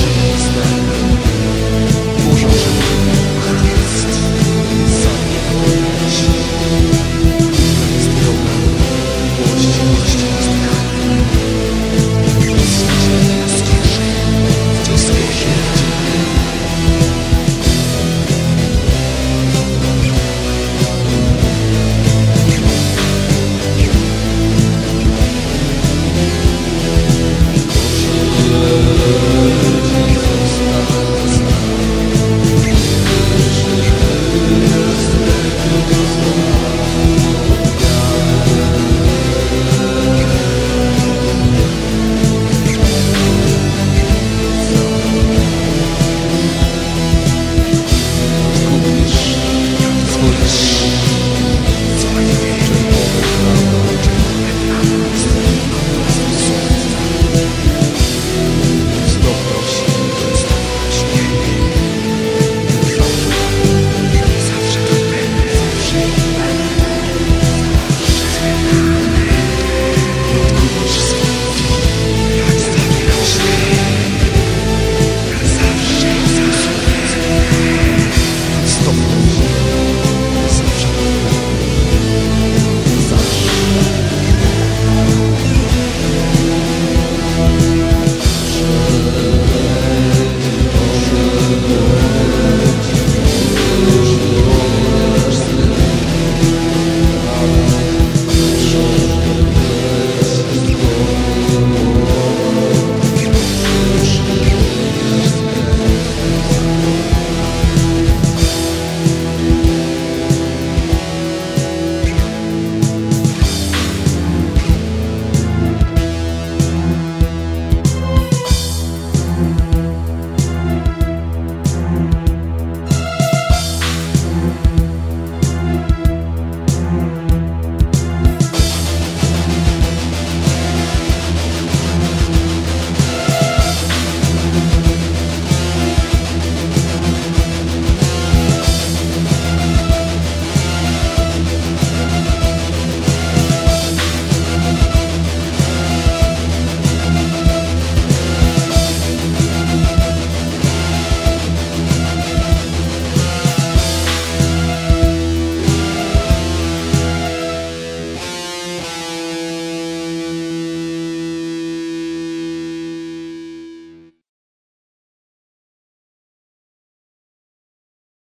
she's Senhor.